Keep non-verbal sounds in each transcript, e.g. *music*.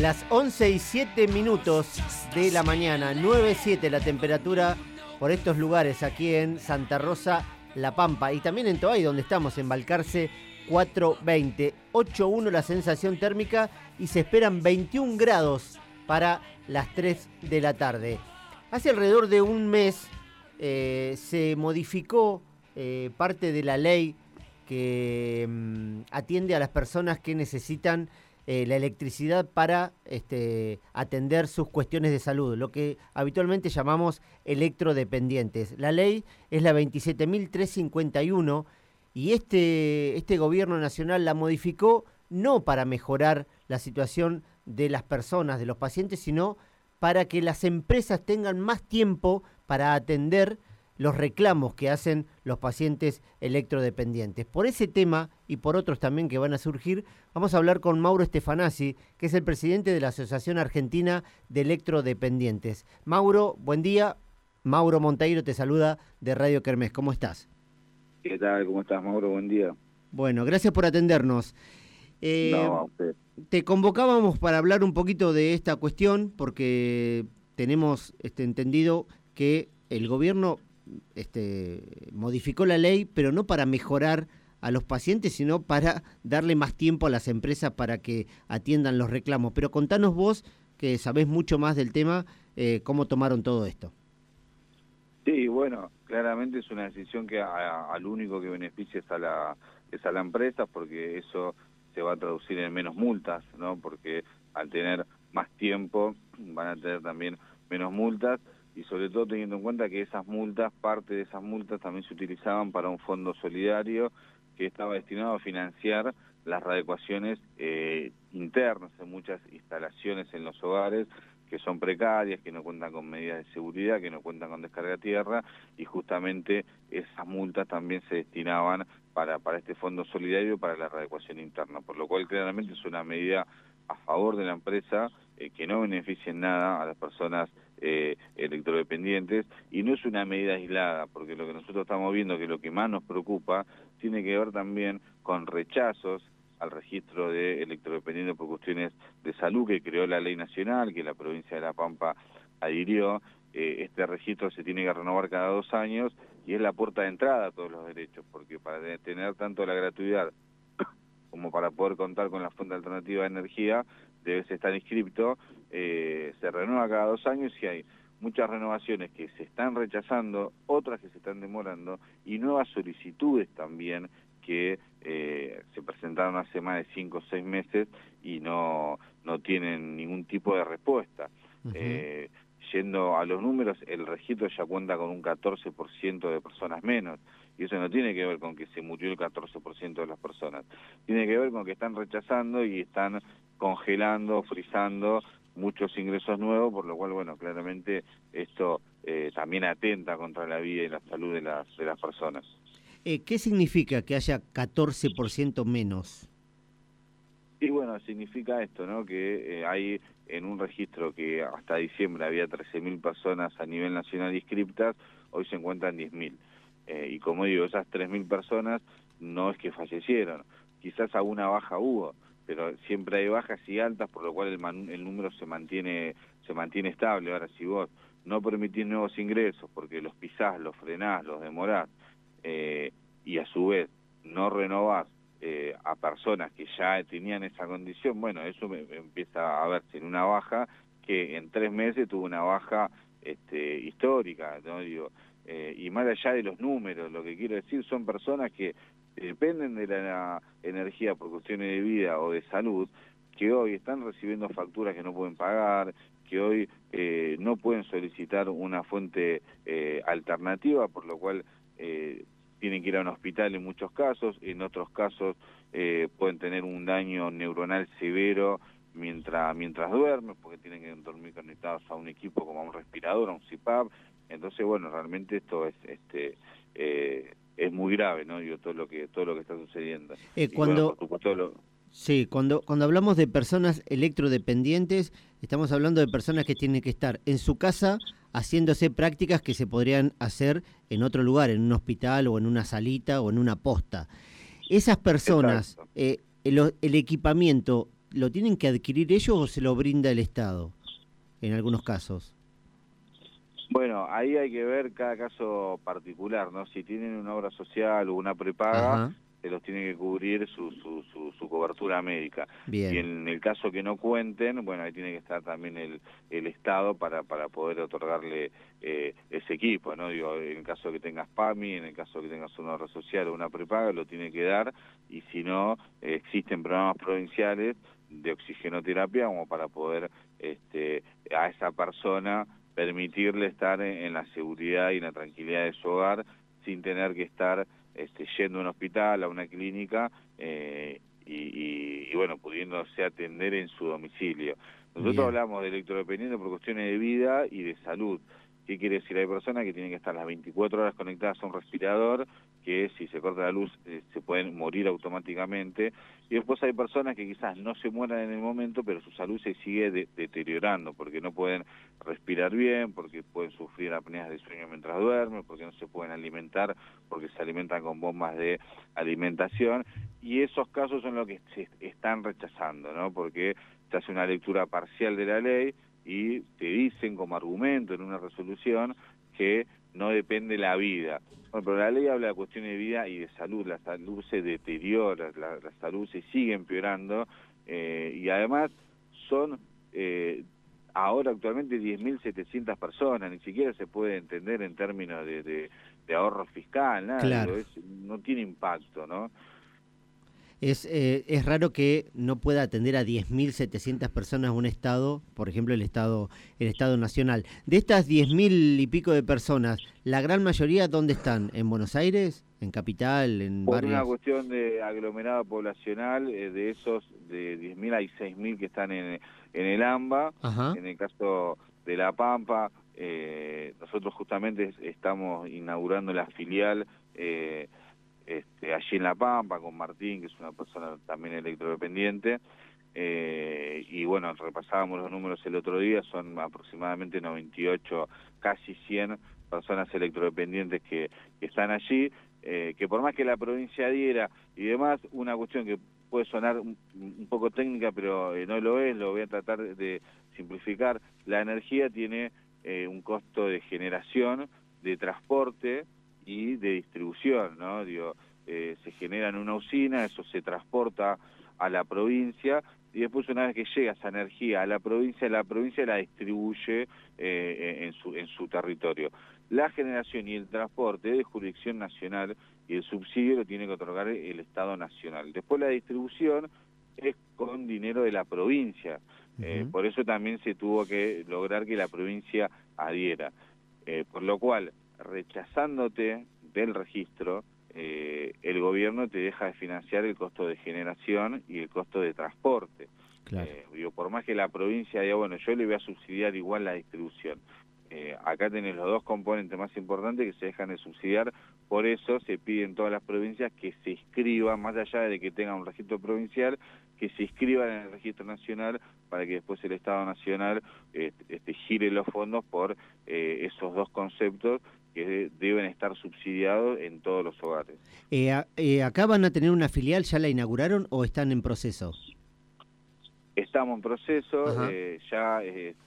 Las 11 y 7 minutos de la mañana, 9.7 la temperatura por estos lugares aquí en Santa Rosa, La Pampa y también en Toay, donde estamos, en Balcarce 420, 8.1 la sensación térmica y se esperan 21 grados para las 3 de la tarde. Hace alrededor de un mes eh, se modificó eh, parte de la ley que mm, atiende a las personas que necesitan eh, la electricidad para este, atender sus cuestiones de salud, lo que habitualmente llamamos electrodependientes. La ley es la 27.351 y este, este gobierno nacional la modificó no para mejorar la situación de las personas, de los pacientes, sino para que las empresas tengan más tiempo para atender los reclamos que hacen los pacientes electrodependientes. Por ese tema y por otros también que van a surgir, vamos a hablar con Mauro Estefanasi, que es el presidente de la Asociación Argentina de Electrodependientes. Mauro, buen día. Mauro Monteiro te saluda de Radio Kermés. ¿Cómo estás? ¿Qué tal? ¿Cómo estás, Mauro? Buen día. Bueno, gracias por atendernos. Eh, no, usted. Te convocábamos para hablar un poquito de esta cuestión porque tenemos este, entendido que el gobierno este, modificó la ley, pero no para mejorar a los pacientes, sino para darle más tiempo a las empresas para que atiendan los reclamos. Pero contanos vos, que sabés mucho más del tema, eh, cómo tomaron todo esto. Sí, bueno, claramente es una decisión que al único que beneficia es a la es a la empresa, porque eso se va a traducir en menos multas, ¿no? Porque al tener más tiempo van a tener también menos multas y sobre todo teniendo en cuenta que esas multas, parte de esas multas también se utilizaban para un fondo solidario que estaba destinado a financiar las readecuaciones eh, internas en muchas instalaciones en los hogares que son precarias, que no cuentan con medidas de seguridad, que no cuentan con descarga de tierra, y justamente esas multas también se destinaban para, para este fondo solidario para la readecuación interna, por lo cual claramente es una medida a favor de la empresa eh, que no beneficie en nada a las personas eh, electrodependientes y no es una medida aislada, porque lo que nosotros estamos viendo que lo que más nos preocupa tiene que ver también con rechazos al registro de electrodependientes por cuestiones de salud que creó la ley nacional, que la provincia de La Pampa adhirió. Eh, este registro se tiene que renovar cada dos años y es la puerta de entrada a todos los derechos, porque para tener tanto la gratuidad *coughs* como para poder contar con la fuente alternativa de energía, debes estar inscripto, eh, se renueva cada dos años y hay muchas renovaciones que se están rechazando, otras que se están demorando y nuevas solicitudes también que eh, se presentaron hace más de cinco o seis meses y no, no tienen ningún tipo de respuesta. eh, yendo a los números, el registro ya cuenta con un 14% de personas menos. Y eso no tiene que ver con que se murió el 14% de las personas. Tiene que ver con que están rechazando y están congelando, frizando muchos ingresos nuevos, por lo cual, bueno, claramente esto eh, también atenta contra la vida y la salud de las, de las personas. Eh, ¿Qué significa que haya 14% menos? Y bueno, significa esto, ¿no? Que eh, hay en un registro que hasta diciembre había 13.000 personas a nivel nacional inscriptas, hoy se encuentran 10.000. Eh, y como digo, esas 3.000 personas no es que fallecieron, quizás alguna baja hubo, pero siempre hay bajas y altas, por lo cual el, el número se mantiene, se mantiene estable. Ahora, si vos no permitís nuevos ingresos porque los pisás, los frenás, los demorás, eh, y a su vez no renovás eh, a personas que ya tenían esa condición, bueno, eso me, empieza a verse en una baja que en tres meses tuvo una baja este, histórica, ¿no? Digo, eh, y más allá de los números, lo que quiero decir son personas que dependen de la energía por cuestiones de vida o de salud, que hoy están recibiendo facturas que no pueden pagar, que hoy eh, no pueden solicitar una fuente eh, alternativa, por lo cual eh, tienen que ir a un hospital en muchos casos, en otros casos eh, pueden tener un daño neuronal severo mientras mientras duermen, porque tienen que dormir conectados a un equipo como a un respirador, a un CPAP. Entonces, bueno, realmente esto es este eh, es muy grave, ¿no? Digo, todo lo que todo lo que está sucediendo. Eh, cuando Sí, cuando, cuando hablamos de personas electrodependientes, estamos hablando de personas que tienen que estar en su casa haciéndose prácticas que se podrían hacer en otro lugar, en un hospital o en una salita o en una posta. Esas personas, eh, el, el, equipamiento lo tienen que adquirir ellos o se lo brinda el Estado en algunos casos? Bueno, ahí hay que ver cada caso particular, ¿no? Si tienen una obra social o una prepaga, se los tiene que cubrir su, su, su, cobertura médica. Y en el caso que no cuenten, bueno, ahí tiene que estar también el, el Estado para, para poder otorgarle eh, ese equipo, ¿no? Digo, en el caso que tengas PAMI, en el caso que tengas una obra social o una prepaga, lo tiene que dar, y si no, existen programas provinciales de oxigenoterapia como para poder este, a esa persona permitirle estar en, la seguridad y en la tranquilidad de su hogar sin tener que estar este, yendo a un hospital, a una clínica eh, y, bueno, pudiéndose atender en su domicilio. Nosotros hablamos de electrodependiente por cuestiones de vida y de salud. ¿Qué quiere decir? Hay personas que tienen que estar las 24 horas conectadas a un respirador, que si se corta la luz eh, se pueden morir automáticamente. Y después hay personas que quizás no se mueran en el momento, pero su salud se sigue deteriorando, porque no pueden respirar bien, porque pueden sufrir apneas de sueño mientras duermen, porque no se pueden alimentar, porque se alimentan con bombas de alimentación. Y esos casos son los que se están rechazando, ¿no? Porque se hace una lectura parcial de la ley, y te dicen como argumento en una resolución que no depende la vida. Bueno, pero la ley habla de cuestiones de vida y de salud, la salud se deteriora, la, salud se sigue empeorando eh, y además son eh, ahora actualmente 10.700 personas, ni siquiera se puede entender en términos de, de, ahorro fiscal, nada, no tiene impacto, ¿no? Es, eh, es raro que no pueda atender a 10.700 personas un Estado, por ejemplo el Estado, el Estado Nacional. De estas 10.000 y pico de personas, ¿la gran mayoría dónde están? ¿En Buenos Aires? ¿En Capital? ¿En Por una cuestión de aglomerado poblacional, eh, de esos de 10.000 hay 6.000 que están en, en el AMBA. En el caso de La Pampa, eh, nosotros justamente estamos inaugurando la filial eh, este, allí en La Pampa con Martín, que es una persona también electrodependiente. Eh, y bueno, repasábamos los números el otro día, son aproximadamente 98, casi 100 personas electrodependientes que, están allí, eh, que por más que la provincia diera y demás, una cuestión que puede sonar un, poco técnica, pero eh, no lo es, lo voy a tratar de simplificar, la energía tiene un costo de generación, de transporte, y de distribución, ¿no? Digo, eh, se genera en una usina, eso se transporta a la provincia y después una vez que llega esa energía a la provincia, la provincia la distribuye eh, en, su, en su territorio. La generación y el transporte de jurisdicción nacional y el subsidio lo tiene que otorgar el Estado Nacional. Después la distribución es con dinero de la provincia. Eh, por eso también se tuvo que lograr que la provincia adhiera. por lo cual, rechazándote del registro, eh, el gobierno te deja de financiar el costo de generación y el costo de transporte. Eh, digo, por más que la provincia diga, bueno, yo le voy a subsidiar igual la distribución. Eh, acá tenés los dos componentes más importantes que se dejan de subsidiar, por eso se pide en todas las provincias que se inscriban, más allá de que tengan un registro provincial, que se inscriban en el registro nacional para que después el Estado Nacional este, gire los fondos por esos dos conceptos que deben estar subsidiados en todos los hogares. Eh, eh, ¿Acá van a tener una filial? ¿Ya la inauguraron o están en proceso? Estamos en proceso, eh, ya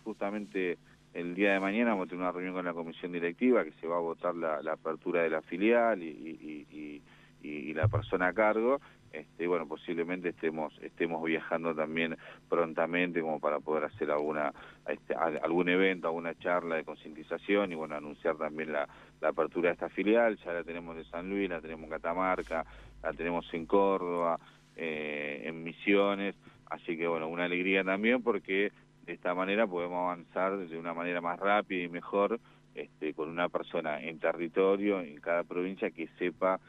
justamente el día de mañana vamos a tener una reunión con la comisión directiva que se va a votar la, apertura de la filial y, y la persona a cargo este, bueno, posiblemente estemos estemos viajando también prontamente como para poder hacer alguna este, algún evento, alguna charla de concientización y bueno, anunciar también la, apertura de esta filial, ya la tenemos en San Luis, la tenemos en Catamarca, la tenemos en Córdoba, eh, en Misiones, así que bueno, una alegría también porque de esta manera podemos avanzar de una manera más rápida y mejor este, con una persona en territorio, en cada provincia que sepa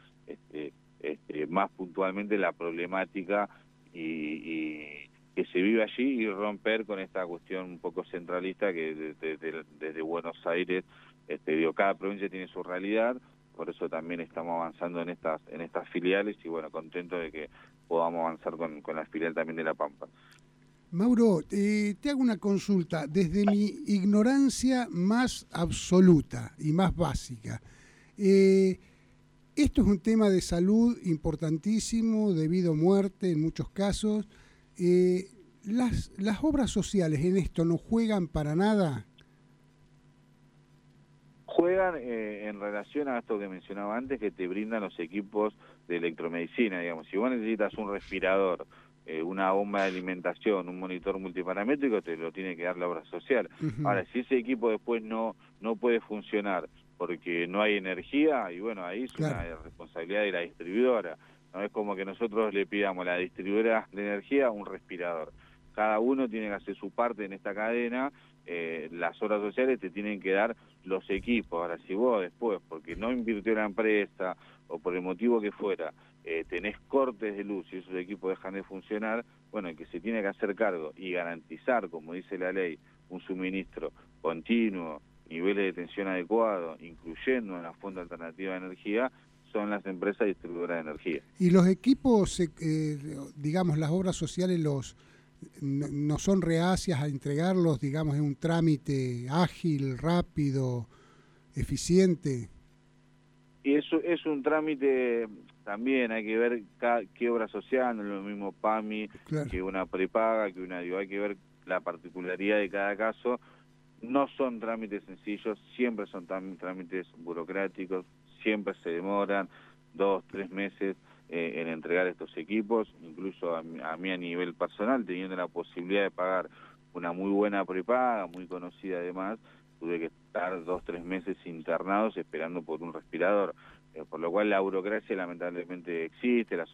este, más puntualmente la problemática y, que se vive allí y romper con esta cuestión un poco centralista que desde, Buenos Aires, este, digo, cada provincia tiene su realidad, por eso también estamos avanzando en estas en estas filiales y bueno, contento de que podamos avanzar con, con la filial también de La Pampa. Mauro, te hago una consulta desde mi ignorancia más absoluta y más básica. Eh, esto es un tema de salud importantísimo, debido a muerte en muchos casos. Eh, las, las obras sociales en esto no juegan para nada. Juegan eh, en relación a esto que mencionaba antes, que te brindan los equipos de electromedicina, digamos. Si vos necesitas un respirador, eh, una bomba de alimentación, un monitor multiparamétrico, te lo tiene que dar la obra social. Ahora, si ese equipo después no, no puede funcionar porque no hay energía, y bueno, ahí es una responsabilidad de la distribuidora. No es como que nosotros le pidamos a la distribuidora de energía un respirador. Cada uno tiene que hacer su parte en esta cadena. Eh, las obras sociales te tienen que dar los equipos. Ahora, si vos después, porque no invirtió la empresa o por el motivo que fuera, eh, tenés cortes de luz y esos equipos dejan de funcionar, bueno, el que se tiene que hacer cargo y garantizar, como dice la ley, un suministro continuo, niveles de tensión adecuados, incluyendo una fuente alternativa de energía, son las empresas distribuidoras de energía. Y los equipos, eh, digamos, las obras sociales los no, son reacias a entregarlos, digamos, en un trámite ágil, rápido, eficiente. Y eso es un trámite también, hay que ver qué obra social, no es lo mismo PAMI que una prepaga, que una, digo, hay que ver la particularidad de cada caso. No son trámites sencillos, siempre son trámites burocráticos, siempre se demoran dos, tres meses eh, en entregar estos equipos, incluso a, mí a nivel personal, teniendo la posibilidad de pagar una muy buena prepaga, muy conocida además, tuve que estar dos, tres meses internados esperando por un respirador, eh, por lo cual la burocracia lamentablemente existe, las,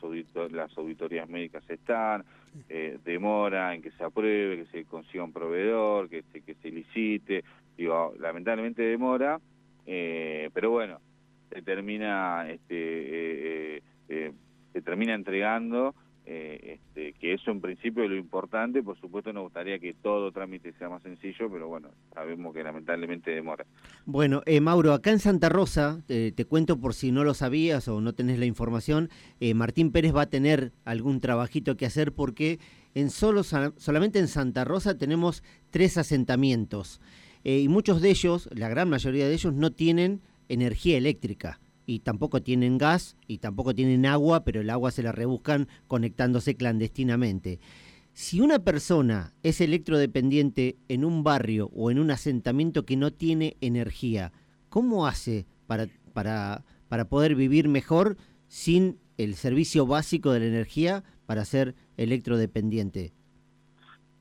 las auditorías médicas están, eh, demora en que se apruebe, que se consiga un proveedor, que se, que se licite, digo, lamentablemente demora, pero bueno, se termina este, eh, eh, eh, se termina entregando este, que eso en principio es lo importante por supuesto nos gustaría que todo trámite sea más sencillo pero bueno sabemos que lamentablemente demora. Bueno Mauro acá en Santa Rosa te cuento por si no lo sabías o no tenés la información Martín Pérez va a tener algún trabajito que hacer porque en solo solamente en Santa Rosa tenemos tres asentamientos y muchos de ellos la gran mayoría de ellos no tienen energía eléctrica y tampoco tienen gas y tampoco tienen agua, pero el agua se la rebuscan conectándose clandestinamente. Si una persona es electrodependiente en un barrio o en un asentamiento que no tiene energía, ¿cómo hace para, para, para poder vivir mejor sin el servicio básico de la energía para ser electrodependiente?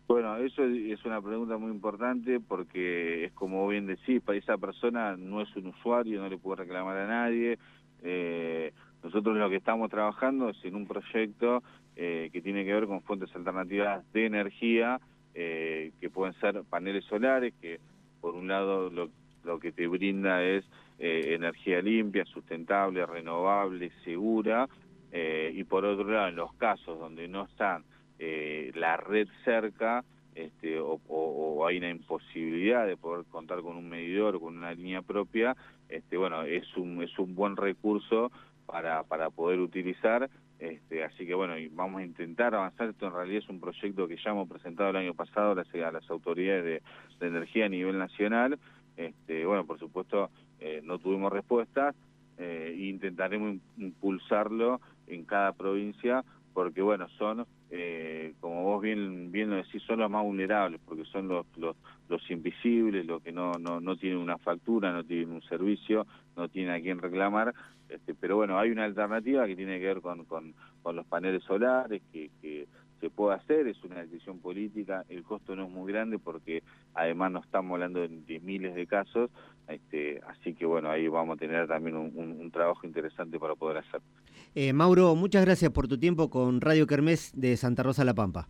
Bueno, eso es una pregunta muy importante porque es como bien decís, para esa persona no es un usuario, no le puede reclamar a nadie. Eh, nosotros lo que estamos trabajando es en un proyecto eh, que tiene que ver con fuentes alternativas de energía, eh, que pueden ser paneles solares, que por un lado lo, lo que te brinda es energía limpia, sustentable, renovable, segura, y por otro lado, en los casos donde no están eh, la red cerca este, o, hay una imposibilidad de poder contar con un medidor o con una línea propia, este, bueno, es un, es un buen recurso para, para poder utilizar. Este, así que bueno, vamos a intentar avanzar. Esto en realidad es un proyecto que ya hemos presentado el año pasado a las, a las autoridades de, energía a nivel nacional. Este, bueno, por supuesto, eh, no tuvimos respuestas. Eh, e intentaremos impulsarlo en cada provincia porque bueno, son, eh, como vos bien bien lo decís, son los más vulnerables, porque son los, los, los invisibles, los que no, no, no tienen una factura, no tienen un servicio, no tienen a quién reclamar, este, pero bueno, hay una alternativa que tiene que ver con, con, con los paneles solares, que, que se puede hacer, es una decisión política, el costo no es muy grande porque además no estamos hablando de, miles de casos, este, así que bueno, ahí vamos a tener también un, trabajo interesante para poder hacer. Eh, Mauro, muchas gracias por tu tiempo con Radio Kermés de Santa Rosa La Pampa.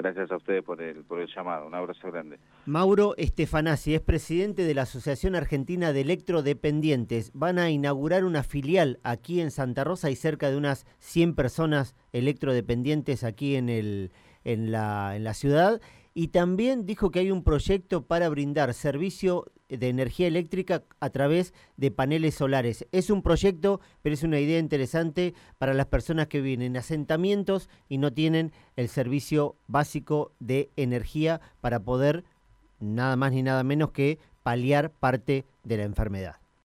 Gracias a ustedes por el, llamado. Un abrazo grande. Mauro Estefanasi es presidente de la Asociación Argentina de Electrodependientes. Van a inaugurar una filial aquí en Santa Rosa y cerca de unas 100 personas electrodependientes aquí en la ciudad y también dijo que hay un proyecto para brindar servicio de energía eléctrica a través de paneles solares. Es un proyecto, pero es una idea interesante para las personas que viven en asentamientos y no tienen el servicio básico de energía para poder nada más ni nada menos que paliar parte de la enfermedad.